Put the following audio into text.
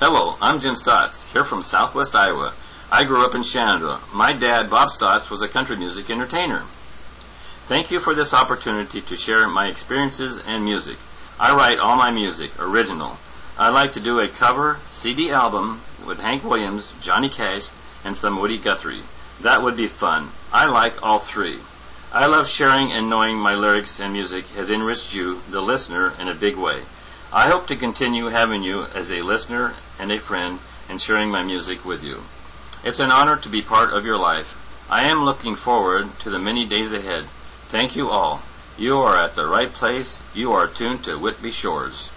Hello, I'm Jim Stotts, here from southwest Iowa. I grew up in Shenandoah. My dad, Bob Stotts, was a country music entertainer. Thank you for this opportunity to share my experiences and music. I write all my music, original. I like to do a cover CD album with Hank Williams, Johnny Cash, and some Woody Guthrie. That would be fun. I like all three. I love sharing and knowing my lyrics and music has enriched you, the listener, in a big way. I hope to continue having you as a listener and a friend and sharing my music with you. It's an honor to be part of your life. I am looking forward to the many days ahead. Thank you all. You are at the right place. You are tuned to Whitby Shores.